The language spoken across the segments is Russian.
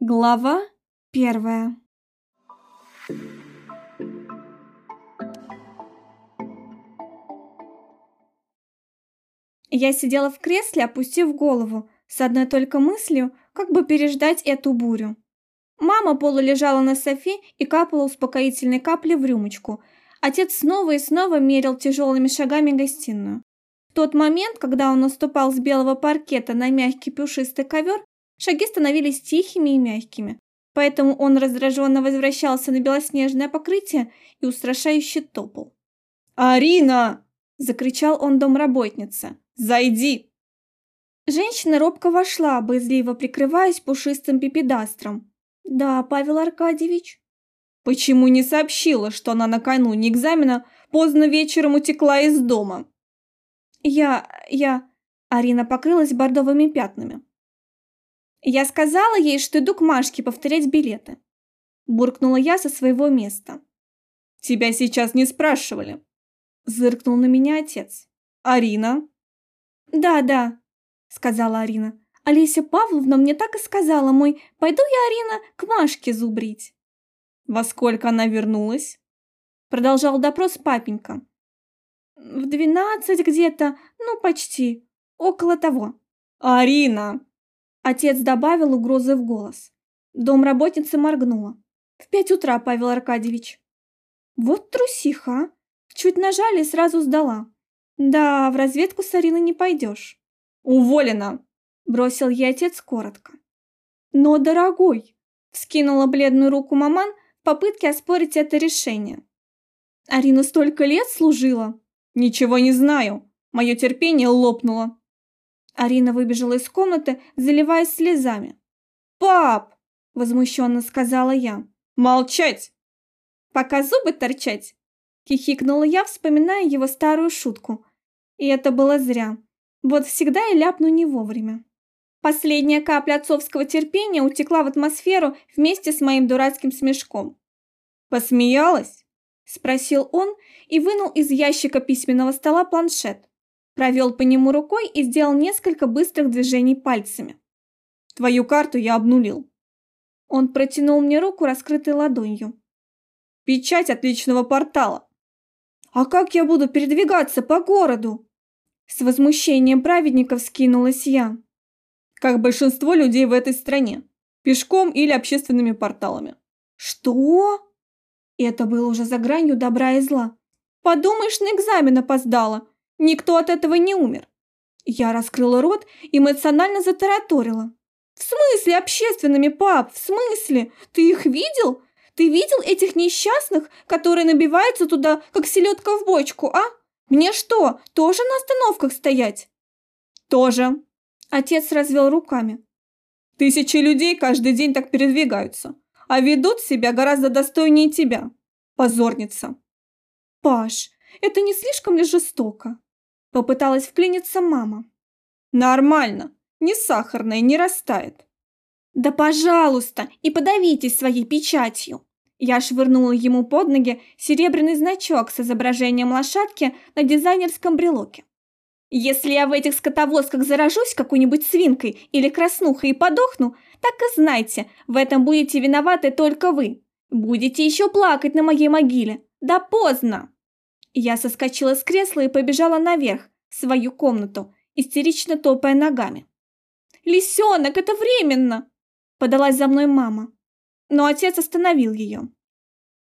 Глава первая Я сидела в кресле, опустив голову, с одной только мыслью, как бы переждать эту бурю. Мама полулежала на софе и капала успокоительной капли в рюмочку. Отец снова и снова мерил тяжелыми шагами гостиную. В тот момент, когда он наступал с белого паркета на мягкий пушистый ковер, шаги становились тихими и мягкими. Поэтому он раздраженно возвращался на белоснежное покрытие и устрашающе топал. «Арина!» – закричал он домработнице. «Зайди!» Женщина робко вошла, боязливо прикрываясь пушистым пипедастром. «Да, Павел Аркадьевич». «Почему не сообщила, что она накануне экзамена поздно вечером утекла из дома?» «Я... я...» Арина покрылась бордовыми пятнами. «Я сказала ей, что иду к Машке повторять билеты». Буркнула я со своего места. «Тебя сейчас не спрашивали», — зыркнул на меня отец. «Арина?» «Да, да», — сказала Арина. «Олеся Павловна мне так и сказала, мой, пойду я, Арина, к Машке зубрить». «Во сколько она вернулась?» Продолжал допрос папенька. «В двенадцать где-то, ну, почти, около того». «Арина!» Отец добавил угрозы в голос. Домработница моргнула. «В пять утра, Павел Аркадьевич». «Вот трусиха! Чуть нажали и сразу сдала. Да, в разведку с Ариной не пойдешь». «Уволена!» – бросил ей отец коротко. «Но, дорогой!» – вскинула бледную руку маман в попытке оспорить это решение. «Арина столько лет служила?» «Ничего не знаю. Мое терпение лопнуло». Арина выбежала из комнаты, заливаясь слезами. «Пап!» – возмущенно сказала я. «Молчать!» «Пока зубы торчать!» – хихикнула я, вспоминая его старую шутку. И это было зря. Вот всегда я ляпну не вовремя. Последняя капля отцовского терпения утекла в атмосферу вместе с моим дурацким смешком. «Посмеялась?» – спросил он и вынул из ящика письменного стола планшет провел по нему рукой и сделал несколько быстрых движений пальцами. «Твою карту я обнулил». Он протянул мне руку, раскрытой ладонью. «Печать отличного портала». «А как я буду передвигаться по городу?» С возмущением праведников скинулась я. «Как большинство людей в этой стране. Пешком или общественными порталами». «Что?» Это было уже за гранью добра и зла. «Подумаешь, на экзамен опоздала. Никто от этого не умер. Я раскрыла рот и эмоционально затараторила. В смысле общественными, пап? В смысле? Ты их видел? Ты видел этих несчастных, которые набиваются туда, как селедка в бочку, а? Мне что, тоже на остановках стоять? Тоже. Отец развел руками. Тысячи людей каждый день так передвигаются, а ведут себя гораздо достойнее тебя. Позорница. Паш, это не слишком ли жестоко? Попыталась вклиниться мама. Нормально. Не сахарная, не растает. Да пожалуйста, и подавитесь своей печатью. Я швырнула ему под ноги серебряный значок с изображением лошадки на дизайнерском брелоке. Если я в этих скотовозках заражусь какой-нибудь свинкой или краснухой и подохну, так и знайте, в этом будете виноваты только вы. Будете еще плакать на моей могиле. Да поздно! Я соскочила с кресла и побежала наверх, в свою комнату, истерично топая ногами. «Лисенок, это временно!» – подалась за мной мама. Но отец остановил ее.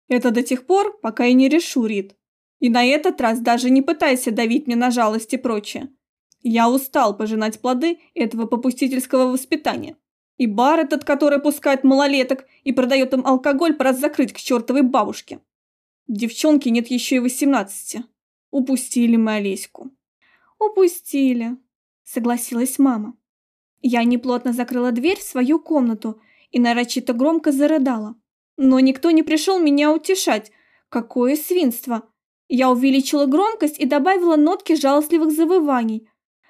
«Это до тех пор, пока я не решу, Рит. И на этот раз даже не пытайся давить мне на жалость и прочее. Я устал пожинать плоды этого попустительского воспитания. И бар этот, который пускает малолеток и продает им алкоголь, пора закрыть к чертовой бабушке. Девчонке нет еще и восемнадцати. Упустили мы Олеську. Упустили, согласилась мама. Я неплотно закрыла дверь в свою комнату и нарочито громко зарыдала. Но никто не пришел меня утешать. Какое свинство! Я увеличила громкость и добавила нотки жалостливых завываний.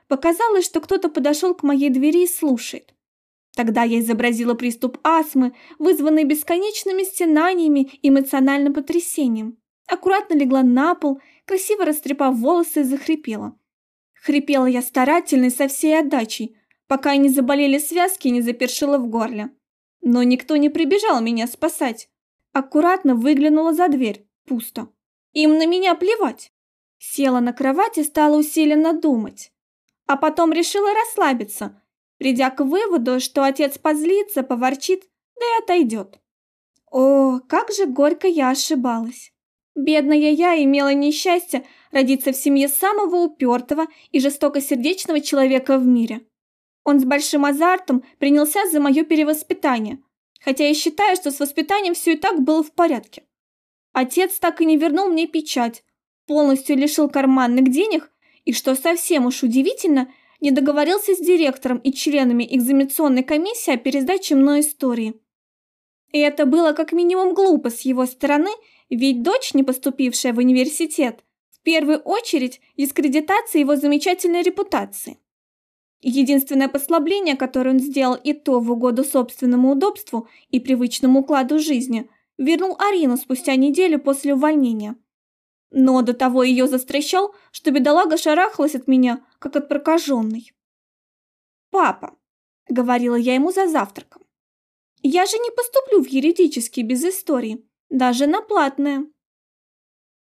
Показалось, что кто-то подошел к моей двери и слушает. Тогда я изобразила приступ астмы, вызванный бесконечными стенаниями и эмоциональным потрясением. Аккуратно легла на пол, красиво растрепав волосы и захрипела. Хрипела я старательно и со всей отдачей, пока не заболели связки и не запершила в горле. Но никто не прибежал меня спасать. Аккуратно выглянула за дверь. Пусто. Им на меня плевать. Села на кровать и стала усиленно думать. А потом решила расслабиться, придя к выводу, что отец позлится, поворчит, да и отойдет. О, как же горько я ошибалась. Бедная я имела несчастье родиться в семье самого упертого и жестокосердечного человека в мире. Он с большим азартом принялся за мое перевоспитание, хотя я считаю, что с воспитанием все и так было в порядке. Отец так и не вернул мне печать, полностью лишил карманных денег и, что совсем уж удивительно, не договорился с директором и членами экзаменационной комиссии о пересдаче мной истории. И это было как минимум глупо с его стороны, ведь дочь, не поступившая в университет, в первую очередь дискредитация его замечательной репутации. Единственное послабление, которое он сделал и то в угоду собственному удобству и привычному укладу жизни, вернул Арину спустя неделю после увольнения. Но до того ее застращал, что бедолага шарахалась от меня, как от прокаженной. «Папа», — говорила я ему за завтраком, — «я же не поступлю в юридический без истории, даже на платное».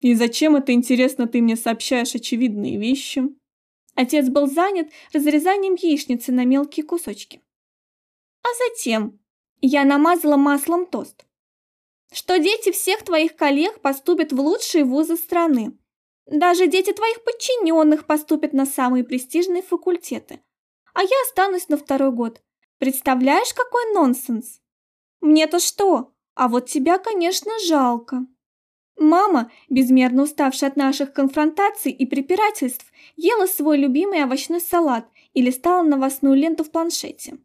«И зачем это, интересно, ты мне сообщаешь очевидные вещи?» Отец был занят разрезанием яичницы на мелкие кусочки. А затем я намазала маслом тост. Что дети всех твоих коллег поступят в лучшие вузы страны. Даже дети твоих подчиненных поступят на самые престижные факультеты. А я останусь на второй год. Представляешь, какой нонсенс? Мне-то что? А вот тебя, конечно, жалко. Мама, безмерно уставшая от наших конфронтаций и препирательств, ела свой любимый овощной салат и листала новостную ленту в планшете.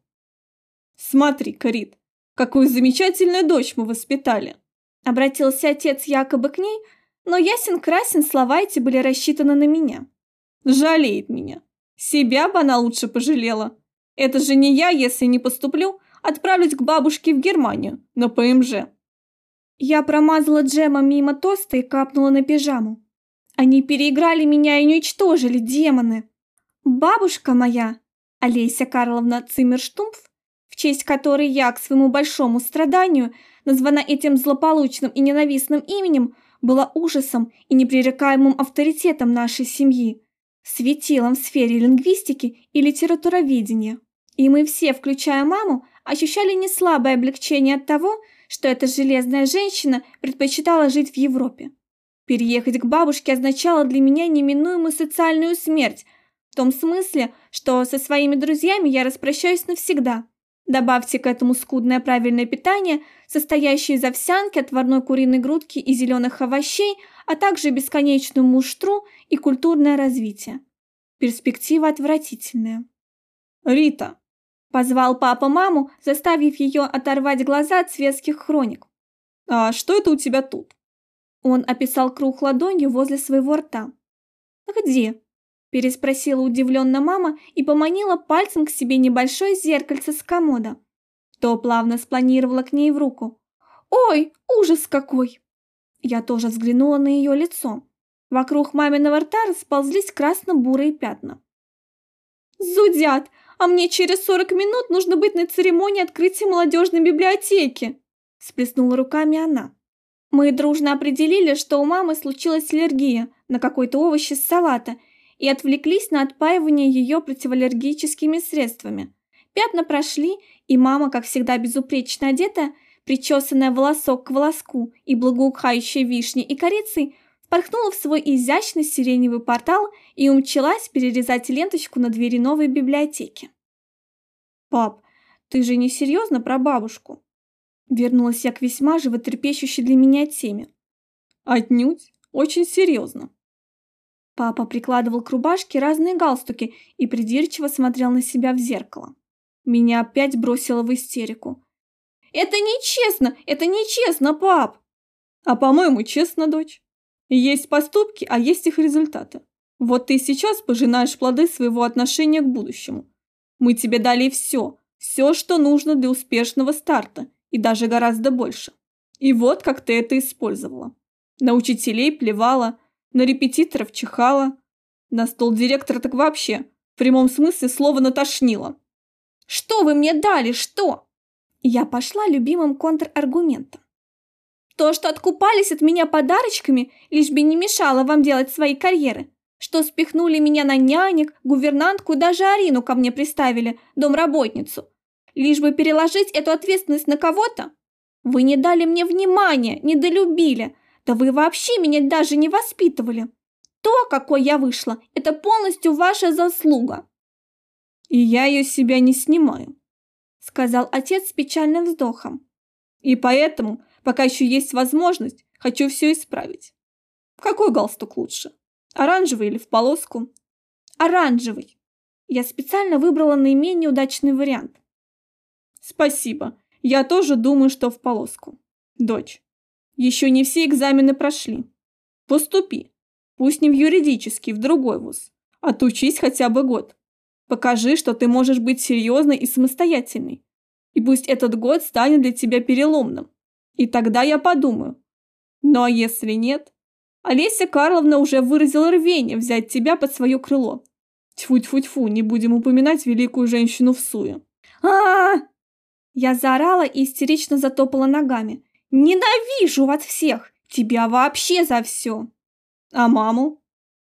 «Смотри, Карит, какую замечательную дочь мы воспитали!» Обратился отец якобы к ней, но ясен-красен слова эти были рассчитаны на меня. «Жалеет меня. Себя бы она лучше пожалела. Это же не я, если не поступлю, отправлюсь к бабушке в Германию, на ПМЖ. Я промазала джемом мимо тоста и капнула на пижаму. Они переиграли меня и уничтожили, демоны. Бабушка моя, Олеся Карловна Циммерштумф, честь которой я к своему большому страданию названа этим злополучным и ненавистным именем, была ужасом и непререкаемым авторитетом нашей семьи, светилом в сфере лингвистики и литературоведения. И мы все, включая маму, ощущали неслабое облегчение от того, что эта железная женщина предпочитала жить в Европе. Переехать к бабушке означало для меня неминуемую социальную смерть, в том смысле, что со своими друзьями я распрощаюсь навсегда. Добавьте к этому скудное правильное питание, состоящее из овсянки, отварной куриной грудки и зеленых овощей, а также бесконечную муштру и культурное развитие. Перспектива отвратительная. «Рита, Позвал папа маму, заставив ее оторвать глаза от светских хроник. «А что это у тебя тут?» Он описал круг ладонью возле своего рта. «Где?» – переспросила удивленно мама и поманила пальцем к себе небольшое зеркальце с комода. То плавно спланировала к ней в руку. «Ой, ужас какой!» Я тоже взглянула на ее лицо. Вокруг маминого рта расползлись красно-бурые пятна. «Зудят! а мне через 40 минут нужно быть на церемонии открытия молодежной библиотеки!» Сплеснула руками она. Мы дружно определили, что у мамы случилась аллергия на какой-то овощ из салата и отвлеклись на отпаивание ее противоаллергическими средствами. Пятна прошли, и мама, как всегда безупречно одетая, причесанная волосок к волоску и благоухающая вишней и корицей, впорхнула в свой изящный сиреневый портал и умчалась перерезать ленточку на двери новой библиотеки. «Пап, ты же не серьезно про бабушку?» Вернулась я к весьма животрепещущей для меня теме. «Отнюдь, очень серьезно». Папа прикладывал к рубашке разные галстуки и придирчиво смотрел на себя в зеркало. Меня опять бросило в истерику. «Это нечестно! Это нечестно, пап!» «А по-моему, честно, дочь. Есть поступки, а есть их результаты. Вот ты сейчас пожинаешь плоды своего отношения к будущему. Мы тебе дали все, все, что нужно для успешного старта, и даже гораздо больше. И вот как ты это использовала. На учителей плевала, на репетиторов чихала, на стол директора так вообще, в прямом смысле слова натошнила. «Что вы мне дали, что?» Я пошла любимым контраргументом. То, что откупались от меня подарочками, лишь бы не мешало вам делать свои карьеры. Что спихнули меня на нянек, гувернантку и даже Арину ко мне приставили, домработницу. Лишь бы переложить эту ответственность на кого-то. Вы не дали мне внимания, не долюбили. Да вы вообще меня даже не воспитывали. То, какой я вышла, это полностью ваша заслуга. И я ее себя не снимаю, сказал отец с печальным вздохом. И поэтому Пока еще есть возможность, хочу все исправить. Какой галстук лучше? Оранжевый или в полоску? Оранжевый. Я специально выбрала наименее удачный вариант. Спасибо. Я тоже думаю, что в полоску. Дочь, еще не все экзамены прошли. Поступи. Пусть не в юридический, в другой вуз. Отучись хотя бы год. Покажи, что ты можешь быть серьезной и самостоятельной. И пусть этот год станет для тебя переломным. И тогда я подумаю. Ну а если нет? Олеся Карловна уже выразила рвение взять тебя под свое крыло. Тьфу-тьфу-тьфу, не будем упоминать великую женщину в суе. а, -а, Я заорала и истерично затопала ногами. «Ненавижу вас всех! Тебя вообще за все!» «А маму?»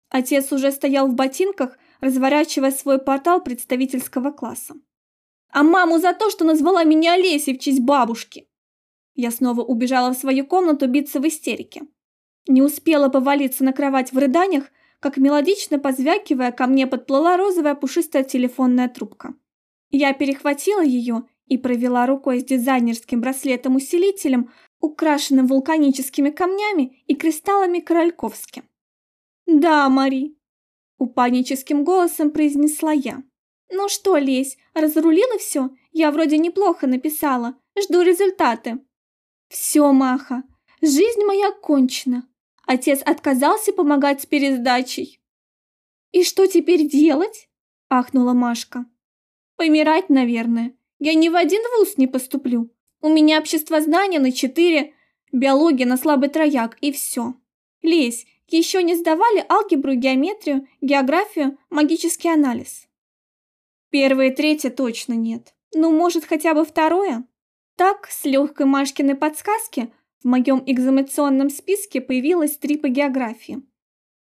Отец уже стоял в ботинках, разворачивая свой портал представительского класса. «А маму за то, что назвала меня Олесей в честь бабушки!» Я снова убежала в свою комнату биться в истерике. Не успела повалиться на кровать в рыданиях, как мелодично позвякивая, ко мне подплыла розовая пушистая телефонная трубка. Я перехватила ее и провела рукой с дизайнерским браслетом-усилителем, украшенным вулканическими камнями и кристаллами Корольковски. «Да, Мари», — упадническим голосом произнесла я. «Ну что, Лесь, разрулила все? Я вроде неплохо написала. Жду результаты». Все, Маха, жизнь моя кончена. Отец отказался помогать с пересдачей. И что теперь делать? Ахнула Машка. Помирать, наверное. Я ни в один вуз не поступлю. У меня общество знания на четыре, биология на слабый трояк и все. Лезь, еще не сдавали алгебру, геометрию, географию, магический анализ. Первое и третье точно нет. Ну, может, хотя бы второе? Так, с легкой Машкиной подсказки, в моем экзаменационном списке появилось три по географии.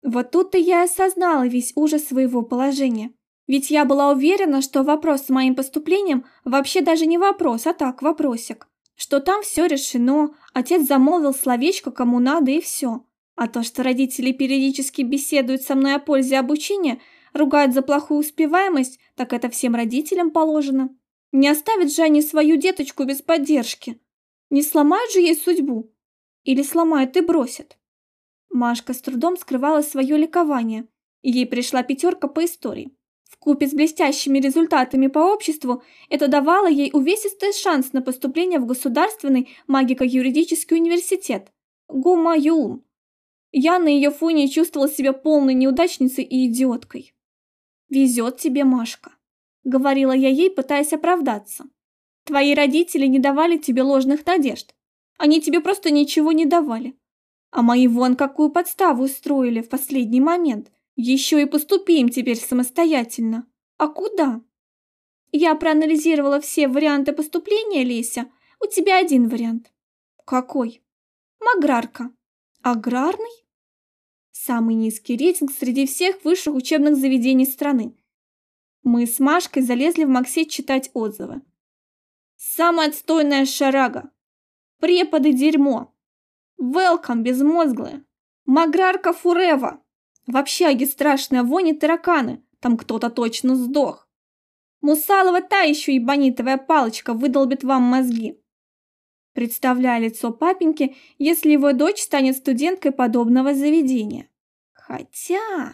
Вот тут-то я осознала весь ужас своего положения. Ведь я была уверена, что вопрос с моим поступлением вообще даже не вопрос, а так, вопросик. Что там все решено, отец замолвил словечко кому надо и все. А то, что родители периодически беседуют со мной о пользе обучения, ругают за плохую успеваемость, так это всем родителям положено. Не оставят же они свою деточку без поддержки. Не сломают же ей судьбу. Или сломают и бросят. Машка с трудом скрывала свое ликование, ей пришла пятерка по истории. Вкупе с блестящими результатами по обществу это давало ей увесистый шанс на поступление в Государственный магико-юридический университет ГУМАЮЛ. Я на ее фоне чувствовала себя полной неудачницей и идиоткой. Везет тебе, Машка говорила я ей, пытаясь оправдаться. Твои родители не давали тебе ложных надежд. Они тебе просто ничего не давали. А мои вон какую подставу устроили в последний момент. Еще и поступим теперь самостоятельно. А куда? Я проанализировала все варианты поступления, Леся. У тебя один вариант. Какой? Маграрка. Аграрный? Самый низкий рейтинг среди всех высших учебных заведений страны. Мы с Машкой залезли в Максет читать отзывы. Самая отстойная шарага. Преподы дерьмо. Велкам безмозглые. Маграрка фурева. В общаге страшная вонь и тараканы. Там кто-то точно сдох. Мусалова та еще и палочка выдолбит вам мозги. Представляя лицо папеньки, если его дочь станет студенткой подобного заведения. Хотя...